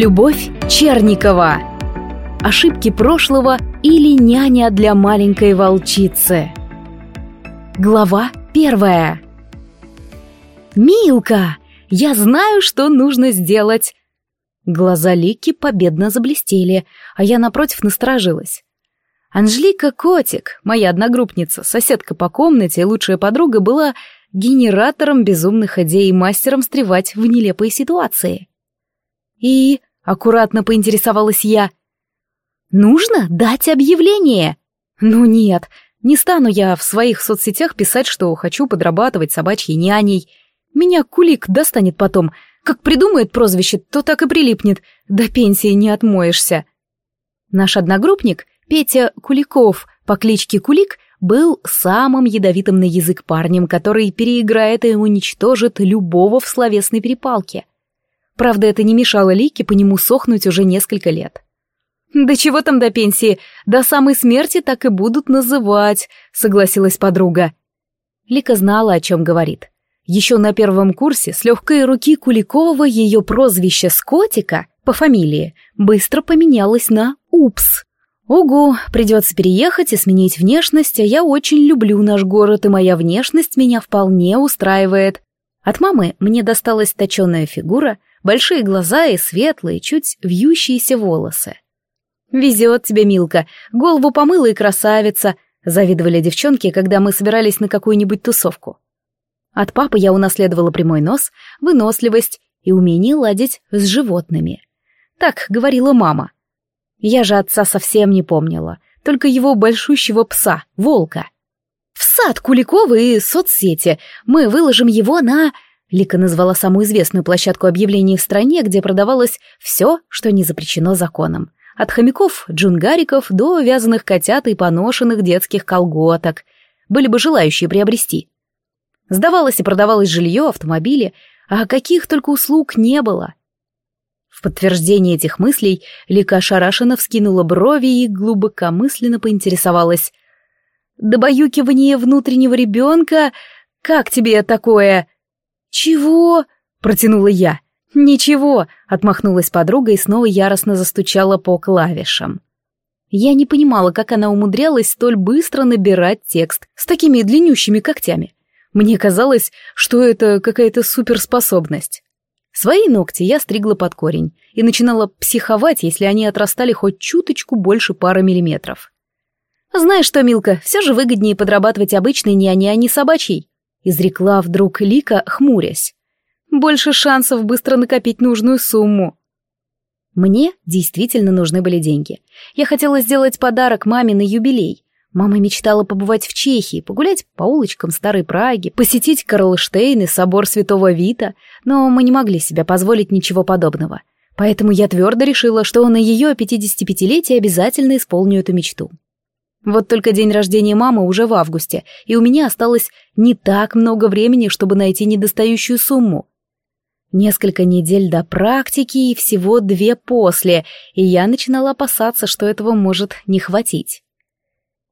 Любовь Черникова. Ошибки прошлого или няня для маленькой волчицы. Глава первая. «Милка, я знаю, что нужно сделать!» Глаза Лики победно заблестели, а я напротив насторожилась. Анжелика Котик, моя одногруппница, соседка по комнате и лучшая подруга, была генератором безумных идей и мастером встревать в нелепые ситуации. И аккуратно поинтересовалась я. Нужно дать объявление. Ну нет, не стану я в своих соцсетях писать, что хочу подрабатывать собачьей няней. Меня кулик достанет потом. Как придумает прозвище, то так и прилипнет. До пенсии не отмоешься. Наш одногруппник, Петя Куликов, по кличке Кулик, был самым ядовитым на язык парнем, который переиграет и уничтожит любого в словесной перепалке. Правда, это не мешало Лике по нему сохнуть уже несколько лет. «Да чего там до пенсии? До самой смерти так и будут называть», — согласилась подруга. Лика знала, о чем говорит. Еще на первом курсе с легкой руки Куликова ее прозвище «Скотика» по фамилии быстро поменялось на «Упс». «Угу, придется переехать и сменить внешность, а я очень люблю наш город, и моя внешность меня вполне устраивает». От мамы мне досталась точеная фигура, большие глаза и светлые, чуть вьющиеся волосы. «Везет тебе, Милка, голову помыла и красавица», — завидовали девчонки, когда мы собирались на какую-нибудь тусовку. От папы я унаследовала прямой нос, выносливость и умение ладить с животными. Так говорила мама. Я же отца совсем не помнила, только его большущего пса, волка. «В сад Куликова и соцсети. Мы выложим его на...» Лика назвала самую известную площадку объявлений в стране, где продавалось все, что не запрещено законом. От хомяков, джунгариков до вязаных котят и поношенных детских колготок. Были бы желающие приобрести. Сдавалось и продавалось жилье, автомобили, а каких только услуг не было. В подтверждение этих мыслей Лика ошарашенно вскинула брови и глубокомысленно поинтересовалась. «Добаюкивание внутреннего ребенка? Как тебе такое?» «Чего?» — протянула я. «Ничего», — отмахнулась подруга и снова яростно застучала по клавишам. Я не понимала, как она умудрялась столь быстро набирать текст с такими длиннющими когтями. Мне казалось, что это какая-то суперспособность. Свои ногти я стригла под корень и начинала психовать, если они отрастали хоть чуточку больше пары миллиметров. «Знаешь что, Милка, все же выгоднее подрабатывать обычной няней, а не собачьей», — изрекла вдруг Лика, хмурясь. «Больше шансов быстро накопить нужную сумму». Мне действительно нужны были деньги. Я хотела сделать подарок маме на юбилей, Мама мечтала побывать в Чехии, погулять по улочкам Старой Праги, посетить Карлштейн и собор Святого Вита, но мы не могли себе позволить ничего подобного. Поэтому я твердо решила, что на ее 55-летие обязательно исполню эту мечту. Вот только день рождения мамы уже в августе, и у меня осталось не так много времени, чтобы найти недостающую сумму. Несколько недель до практики и всего две после, и я начинала опасаться, что этого может не хватить.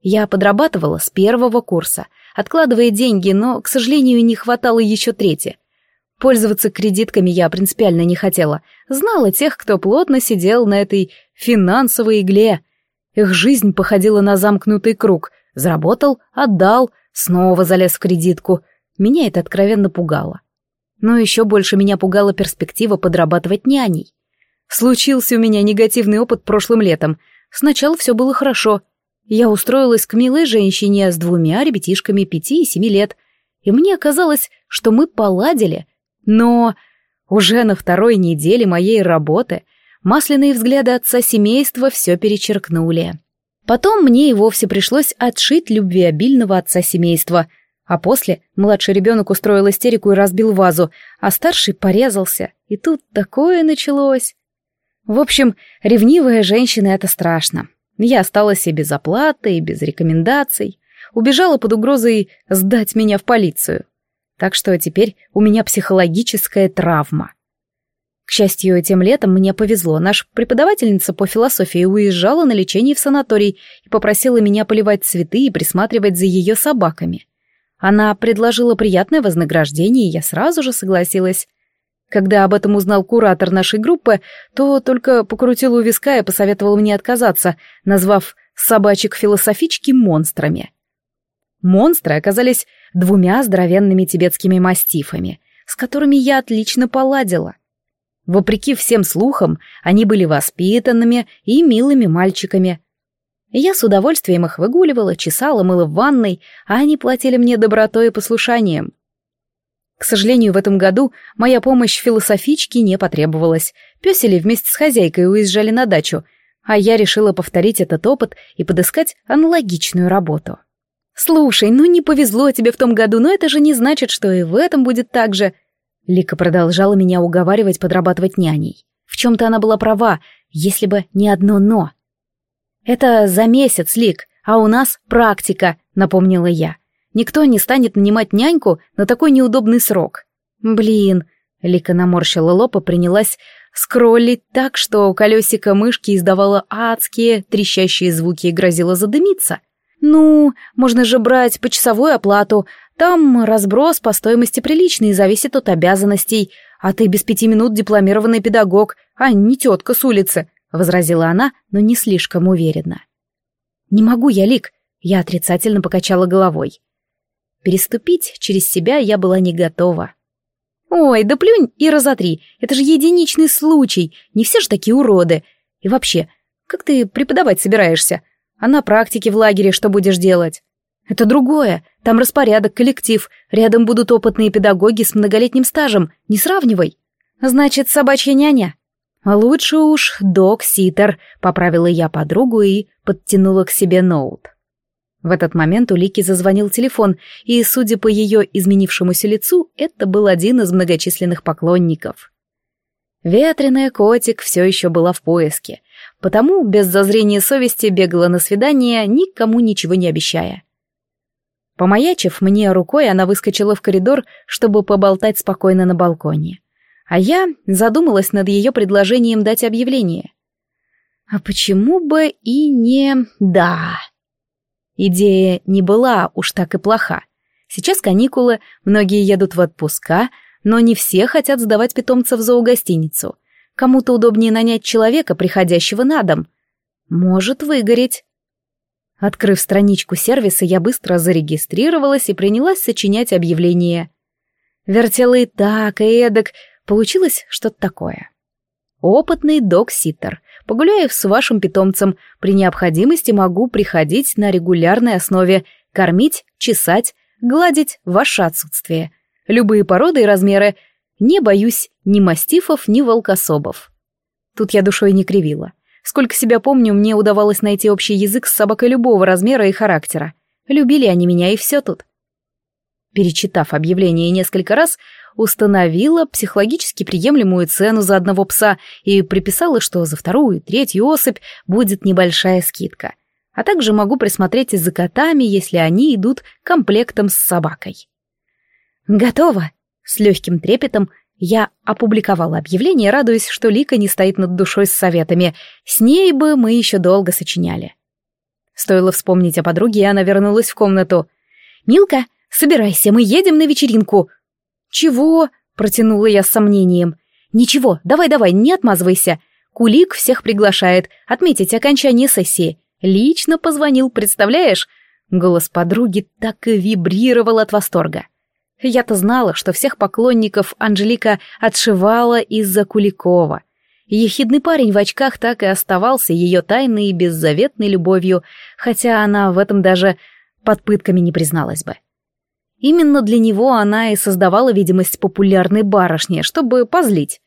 Я подрабатывала с первого курса, откладывая деньги, но, к сожалению, не хватало еще трети. Пользоваться кредитками я принципиально не хотела. Знала тех, кто плотно сидел на этой финансовой игле. Их жизнь походила на замкнутый круг. Заработал, отдал, снова залез в кредитку. Меня это откровенно пугало. Но еще больше меня пугала перспектива подрабатывать няней. Случился у меня негативный опыт прошлым летом. Сначала все было хорошо — я устроилась к милой женщине с двумя ребятишками пяти и семи лет, и мне казалось, что мы поладили. Но уже на второй неделе моей работы масляные взгляды отца семейства все перечеркнули. Потом мне и вовсе пришлось отшить любвеобильного отца семейства, а после младший ребенок устроил истерику и разбил вазу, а старший порезался, и тут такое началось. В общем, ревнивая женщина — это страшно. Я осталась и без оплаты, и без рекомендаций. Убежала под угрозой сдать меня в полицию. Так что теперь у меня психологическая травма. К счастью, тем летом мне повезло. Наша преподавательница по философии уезжала на лечение в санаторий и попросила меня поливать цветы и присматривать за ее собаками. Она предложила приятное вознаграждение, и я сразу же согласилась. Когда об этом узнал куратор нашей группы, то только покрутил у виска и посоветовал мне отказаться, назвав собачек-философички монстрами. Монстры оказались двумя здоровенными тибетскими мастифами, с которыми я отлично поладила. Вопреки всем слухам, они были воспитанными и милыми мальчиками. Я с удовольствием их выгуливала, чесала, мыла в ванной, а они платили мне добротой и послушанием. К сожалению, в этом году моя помощь философичке не потребовалась. Пёсели вместе с хозяйкой уезжали на дачу, а я решила повторить этот опыт и подыскать аналогичную работу. «Слушай, ну не повезло тебе в том году, но это же не значит, что и в этом будет так же». Лика продолжала меня уговаривать подрабатывать няней. В чем-то она была права, если бы не одно «но». «Это за месяц, Лик, а у нас практика», — напомнила я. Никто не станет нанимать няньку на такой неудобный срок. Блин, Лика наморщила лоб и принялась скроллить так, что колесико мышки издавало адские, трещащие звуки и грозило задымиться. Ну, можно же брать почасовую оплату, там разброс по стоимости приличный и зависит от обязанностей, а ты без пяти минут дипломированный педагог, а не тетка с улицы, — возразила она, но не слишком уверенно. «Не могу я, Лик», — я отрицательно покачала головой. Переступить через себя я была не готова. «Ой, да плюнь и разотри, это же единичный случай, не все же такие уроды. И вообще, как ты преподавать собираешься? А на практике в лагере что будешь делать?» «Это другое, там распорядок, коллектив, рядом будут опытные педагоги с многолетним стажем, не сравнивай». «Значит, собачья няня?» «Лучше уж док-ситер», — поправила я подругу и подтянула к себе ноут. В этот момент у Лики зазвонил телефон, и, судя по ее изменившемуся лицу, это был один из многочисленных поклонников. Ветреная котик все еще была в поиске, потому без зазрения совести бегала на свидание, никому ничего не обещая. Помаячив мне рукой, она выскочила в коридор, чтобы поболтать спокойно на балконе. А я задумалась над ее предложением дать объявление. А почему бы и не... Да... Идея не была уж так и плоха. Сейчас каникулы, многие едут в отпуска, но не все хотят сдавать питомца в зоогостиницу. Кому-то удобнее нанять человека, приходящего на дом. Может выгореть. Открыв страничку сервиса, я быстро зарегистрировалась и принялась сочинять объявление. Вертела и так, и эдак. Получилось что-то такое. Опытный док-ситтер. Погуляев с вашим питомцем, при необходимости могу приходить на регулярной основе, кормить, чесать, гладить ваше отсутствие. Любые породы и размеры. Не боюсь ни мастифов, ни волкособов. Тут я душой не кривила. Сколько себя помню, мне удавалось найти общий язык с собакой любого размера и характера. Любили они меня, и все тут. Перечитав объявление несколько раз, установила психологически приемлемую цену за одного пса и приписала, что за вторую и третью особь будет небольшая скидка. А также могу присмотреть за котами, если они идут комплектом с собакой. «Готово!» С легким трепетом я опубликовала объявление, радуясь, что Лика не стоит над душой с советами. С ней бы мы еще долго сочиняли. Стоило вспомнить о подруге, и она вернулась в комнату. «Милка, собирайся, мы едем на вечеринку!» «Чего?» — протянула я с сомнением. «Ничего, давай-давай, не отмазывайся. Кулик всех приглашает отметить окончание сессии. Лично позвонил, представляешь?» Голос подруги так и вибрировал от восторга. Я-то знала, что всех поклонников Анжелика отшивала из-за Куликова. Ехидный парень в очках так и оставался ее тайной и беззаветной любовью, хотя она в этом даже под пытками не призналась бы. Именно для него она и создавала видимость популярной барышни, чтобы позлить.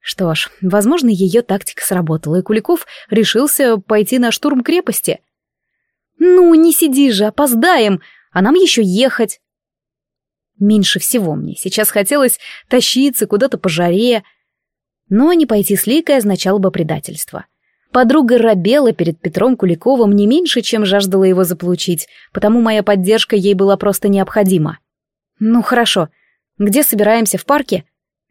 Что ж, возможно, ее тактика сработала, и Куликов решился пойти на штурм крепости. «Ну, не сиди же, опоздаем, а нам еще ехать». Меньше всего мне сейчас хотелось тащиться куда-то по жаре, но не пойти с Ликой означало бы предательство. Подруга робела перед Петром Куликовым не меньше, чем жаждала его заполучить, потому моя поддержка ей была просто необходима. «Ну хорошо. Где собираемся, в парке?»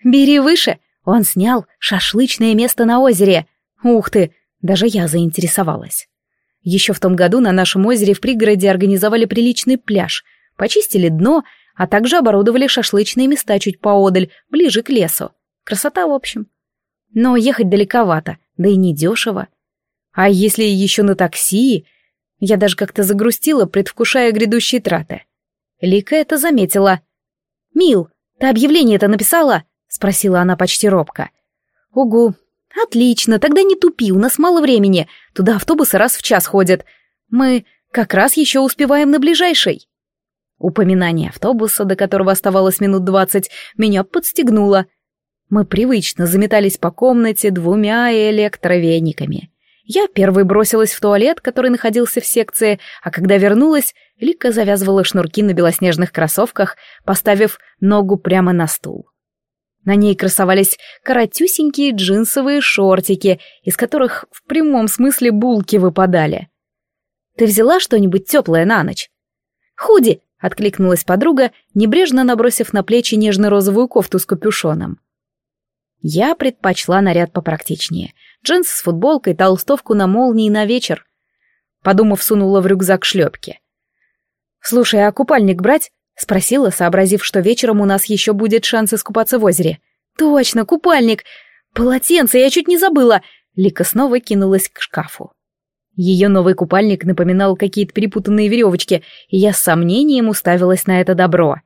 «Бери выше!» Он снял шашлычное место на озере. Ух ты, даже я заинтересовалась. Еще в том году на нашем озере в пригороде организовали приличный пляж, почистили дно, а также оборудовали шашлычные места чуть поодаль, ближе к лесу. Красота, в общем. Но ехать далековато, да и недешево. А если еще на такси... Я даже как-то загрустила, предвкушая грядущие траты. Лика это заметила. «Мил, ты объявление-то написала?» — спросила она почти робко. «Угу. Отлично, тогда не тупи, у нас мало времени. Туда автобусы раз в час ходят. Мы как раз еще успеваем на ближайший». Упоминание автобуса, до которого оставалось минут двадцать, меня подстегнуло. Мы привычно заметались по комнате двумя электровениками. Я первой бросилась в туалет, который находился в секции, а когда вернулась, Лика завязывала шнурки на белоснежных кроссовках, поставив ногу прямо на стул. На ней красовались коротюсенькие джинсовые шортики, из которых в прямом смысле булки выпадали. «Ты взяла что-нибудь теплое на ночь?» «Худи!» — откликнулась подруга, небрежно набросив на плечи нежно-розовую кофту с капюшоном. Я предпочла наряд попрактичнее. Джинсы с футболкой, толстовку на молнии на вечер. Подумав, сунула в рюкзак шлепки. «Слушай, а купальник брать?» — спросила, сообразив, что вечером у нас еще будет шанс искупаться в озере. «Точно, купальник! Полотенце, я чуть не забыла!» Лика снова кинулась к шкафу. Ее новый купальник напоминал какие-то перепутанные веревочки, и я с сомнением уставилась на это добро.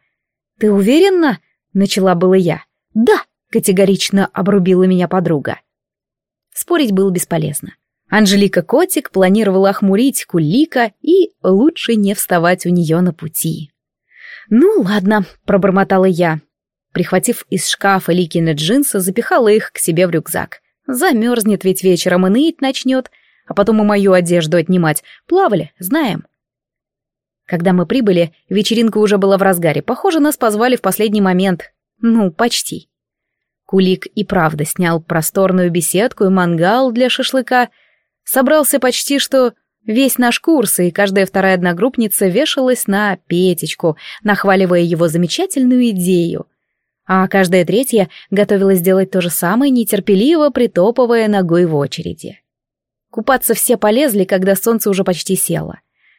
«Ты уверена?» — начала было я. «Да!» — категорично обрубила меня подруга. Спорить было бесполезно. Анжелика Котик планировала охмурить Кулика и лучше не вставать у нее на пути. «Ну, ладно», — пробормотала я. Прихватив из шкафа Ликины джинсы, запихала их к себе в рюкзак. Замерзнет ведь вечером и ныть начнет — а потом и мою одежду отнимать. Плавали, знаем. Когда мы прибыли, вечеринка уже была в разгаре. Похоже, нас позвали в последний момент. Ну, почти. Кулик и правда снял просторную беседку и мангал для шашлыка. Собрался почти что весь наш курс, и каждая вторая одногруппница вешалась на Петечку, нахваливая его замечательную идею. А каждая третья готовилась сделать то же самое, нетерпеливо притопывая ногой в очереди. Купаться все полезли, когда солнце уже почти село.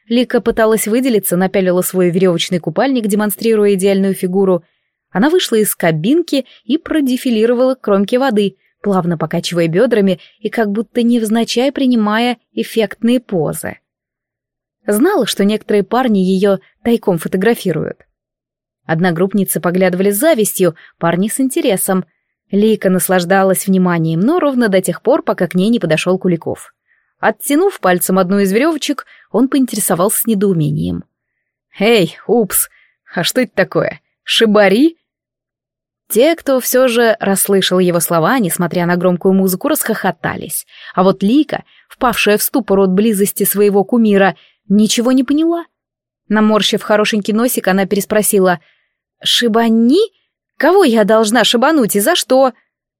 Лика пыталась выделиться, напялила свой веревочный купальник, демонстрируя идеальную фигуру. Она вышла из кабинки и продефилировала к кромке воды, плавно покачивая бедрами и как будто невзначай принимая эффектные позы. Знала, что некоторые парни ее тайком фотографируют. Одногруппницы поглядывали с завистью, парни с интересом. Лика наслаждалась вниманием, но ровно до тех пор, пока к ней не подошел Куликов. Оттянув пальцем одну из веревочек, он поинтересовался с недоумением. «Эй, упс, а что это такое? Шибари?» Те, кто все же расслышал его слова, несмотря на громкую музыку, расхохотались. А вот Лика, впавшая в ступор от близости своего кумира, ничего не поняла. Наморщив хорошенький носик, она переспросила «Шибани? Кого я должна шибануть и за что?»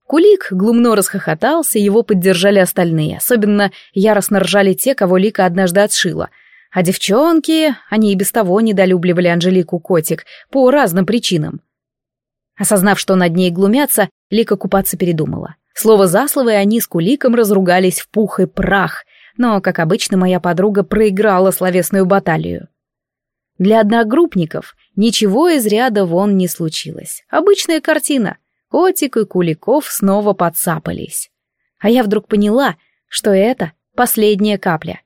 Кулик глумно расхохотался, его поддержали остальные. Особенно яростно ржали те, кого Лика однажды отшила. А девчонки, они и без того недолюбливали Анжелику Котик по разным причинам. Осознав, что над ней глумятся, Лика купаться передумала. Слово за слово, и они с Куликом разругались в пух и прах, но, как обычно, моя подруга проиграла словесную баталию. Для одногруппников ничего из ряда вон не случилось. Обычная картина — Котик и Куликов снова подцапались. А я вдруг поняла, что это последняя капля.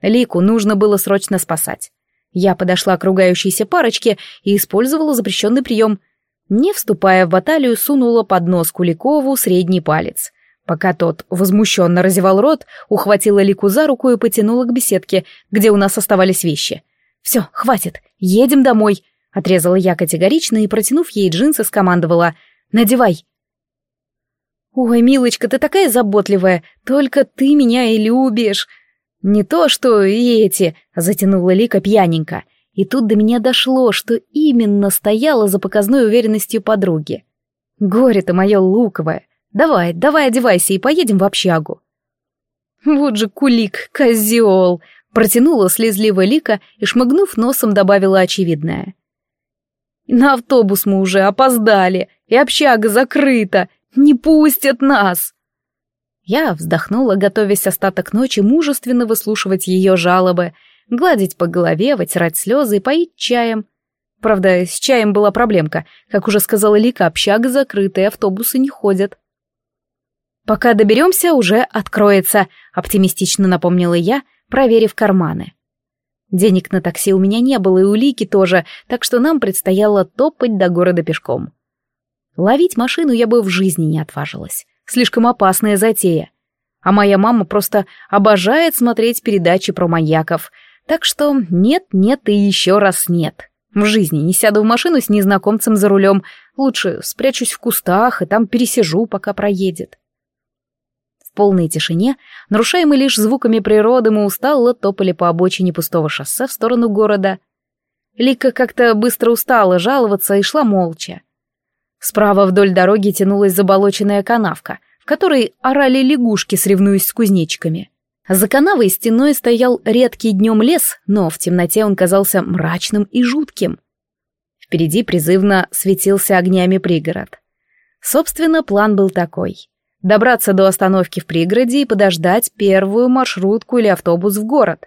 Лику нужно было срочно спасать. Я подошла к ругающейся парочке и использовала запрещенный прием. Не вступая в баталию, сунула под нос Куликову средний палец. Пока тот возмущенно разевал рот, ухватила Лику за руку и потянула к беседке, где у нас оставались вещи. «Все, хватит, едем домой», — отрезала я категорично и, протянув ей джинсы, скомандовала — Надевай!» «Ой, милочка, ты такая заботливая, только ты меня и любишь!» «Не то, что и эти!» — затянула Лика пьяненько. И тут до меня дошло, что именно стояла за показной уверенностью подруги. «Горе-то мое луковое! Давай, давай одевайся и поедем в общагу!» «Вот же кулик, козел!» — протянула слезливая Лика и, шмыгнув носом, добавила очевидное. «На автобус мы уже опоздали!» и общага закрыта, не пустят нас!» Я вздохнула, готовясь остаток ночи мужественно выслушивать ее жалобы, гладить по голове, вытирать слезы и поить чаем. Правда, с чаем была проблемка. Как уже сказала Лика, общага закрытая, автобусы не ходят. «Пока доберемся, уже откроется», — оптимистично напомнила я, проверив карманы. Денег на такси у меня не было, и у Лики тоже, так что нам предстояло топать до города пешком. Ловить машину я бы в жизни не отважилась. Слишком опасная затея. А моя мама просто обожает смотреть передачи про маньяков. Так что нет, нет и еще раз нет. В жизни не сяду в машину с незнакомцем за рулем. Лучше спрячусь в кустах и там пересижу, пока проедет. В полной тишине, нарушаемой лишь звуками природы, мы устало топали по обочине пустого шоссе в сторону города. Лика как-то быстро устала жаловаться и шла молча. Справа вдоль дороги тянулась заболоченная канавка, в которой орали лягушки, соревнуясь с кузнечиками. За канавой стеной стоял редкий днем лес, но в темноте он казался мрачным и жутким. Впереди призывно светился огнями пригород. Собственно, план был такой добраться до остановки в пригороде и подождать первую маршрутку или автобус в город,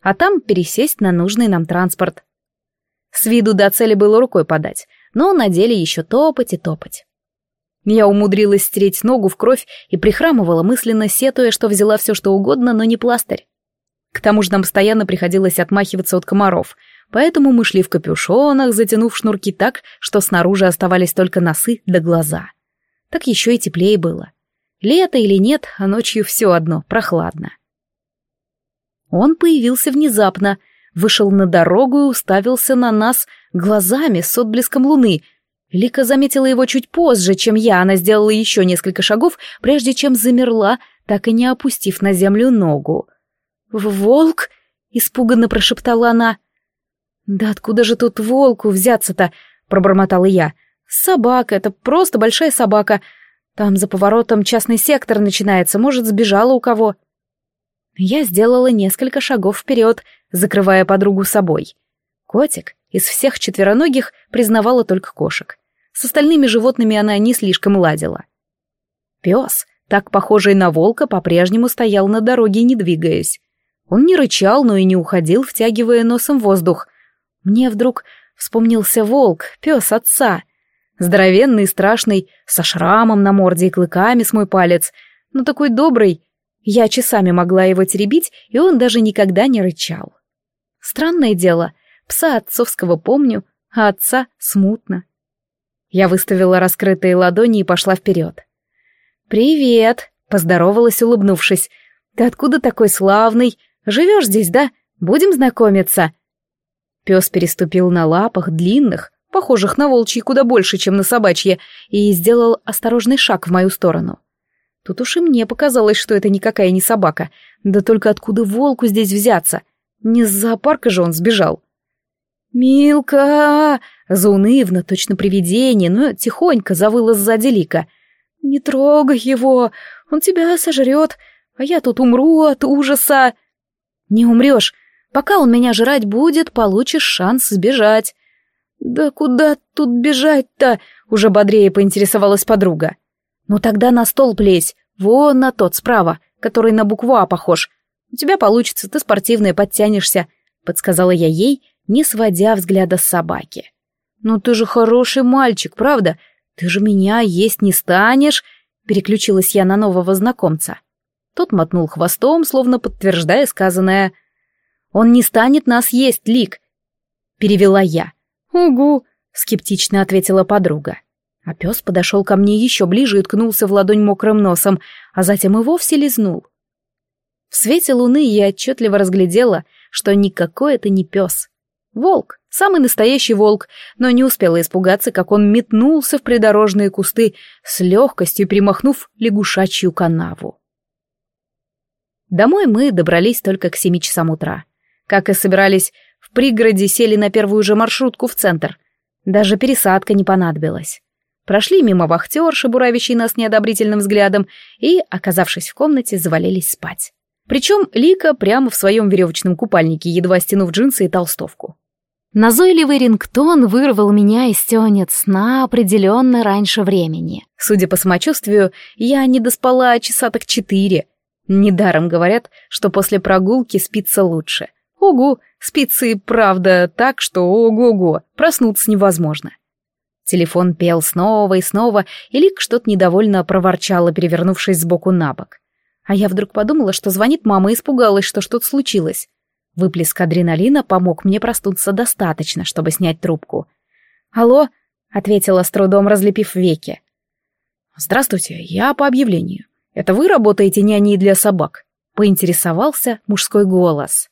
а там пересесть на нужный нам транспорт. С виду до цели было рукой подать, но на деле еще топать и топать. Я умудрилась стереть ногу в кровь и прихрамывала, мысленно сетуя, что взяла все что угодно, но не пластырь. К тому же нам постоянно приходилось отмахиваться от комаров, поэтому мы шли в капюшонах, затянув шнурки так, что снаружи оставались только носы да глаза. Так еще и теплее было. Лето или нет, а ночью все одно, прохладно. Он появился внезапно, вышел на дорогу и уставился на нас глазами с отблеском луны. Лика заметила его чуть позже, чем я, она сделала еще несколько шагов, прежде чем замерла, так и не опустив на землю ногу. «Волк?» — испуганно прошептала она. «Да откуда же тут волку взяться-то?» — пробормотала я. «Собака, это просто большая собака. Там за поворотом частный сектор начинается, может, сбежала у кого. Я сделала несколько шагов вперед, закрывая подругу собой. Котик из всех четвероногих признавала только кошек. С остальными животными она не слишком ладила. Пес, так похожий на волка, по-прежнему стоял на дороге, не двигаясь. Он не рычал, но и не уходил, втягивая носом воздух. Мне вдруг вспомнился волк, пес отца — Здоровенный страшный, со шрамом на морде и клыками с мой палец, но такой добрый. Я часами могла его теребить, и он даже никогда не рычал. Странное дело, пса отцовского помню, а отца смутно. Я выставила раскрытые ладони и пошла вперед. «Привет!» — поздоровалась, улыбнувшись. «Ты откуда такой славный? Живешь здесь, да? Будем знакомиться?» Пес переступил на лапах, длинных, похожих на волчьи куда больше, чем на собачьи, и сделал осторожный шаг в мою сторону. Тут уж и мне показалось, что это никакая не собака. Да только откуда волку здесь взяться? Не с зоопарка же он сбежал. «Милка!» — заунывно, точно привидение, но тихонько завыла сзади Лика. «Не трогай его, он тебя сожрет, а я тут умру от ужаса». «Не умрешь. Пока он меня жрать будет, получишь шанс сбежать. «Да куда тут бежать-то?» — уже бодрее поинтересовалась подруга. «Ну тогда на стол плесь, вон на тот справа, который на букву А похож. У тебя получится, ты спортивная, подтянешься», — подсказала я ей, не сводя взгляда с собаки. «Ну ты же хороший мальчик, правда? Ты же меня есть не станешь», — переключилась я на нового знакомца. Тот мотнул хвостом, словно подтверждая сказанное. «Он не станет нас есть, Лик», — перевела я. «Угу», — скептично ответила подруга. А пес подошел ко мне еще ближе и ткнулся в ладонь мокрым носом, а затем и вовсе лизнул. В свете луны я отчетливо разглядела, что никакой это не пес. Волк, самый настоящий волк, но не успела испугаться, как он метнулся в придорожные кусты, с легкостью примахнув лягушачью канаву. Домой мы добрались только к семи часам утра. Как и собирались, в пригороде сели на первую же маршрутку в центр. Даже пересадка не понадобилась. Прошли мимо вахтерши, буравящей нас неодобрительным взглядом, и, оказавшись в комнате, завалились спать. Причем Лика прямо в своем веревочном купальнике, едва стянув джинсы и толстовку. Назойливый рингтон вырвал меня из тенет сна определенно раньше времени. Судя по самочувствию, я не доспала часа так четыре. Недаром говорят, что после прогулки спится лучше. Угу, И правда так, что ого-го, проснуться невозможно. Телефон пел снова и снова, и Лик что-то недовольно проворчала, перевернувшись сбоку на бок. А я вдруг подумала, что звонит мама и испугалась, что что-то случилось. Выплеск адреналина помог мне проснуться достаточно, чтобы снять трубку. «Алло?» — ответила с трудом, разлепив веки. «Здравствуйте, я по объявлению. Это вы работаете няней для собак?» — поинтересовался мужской голос.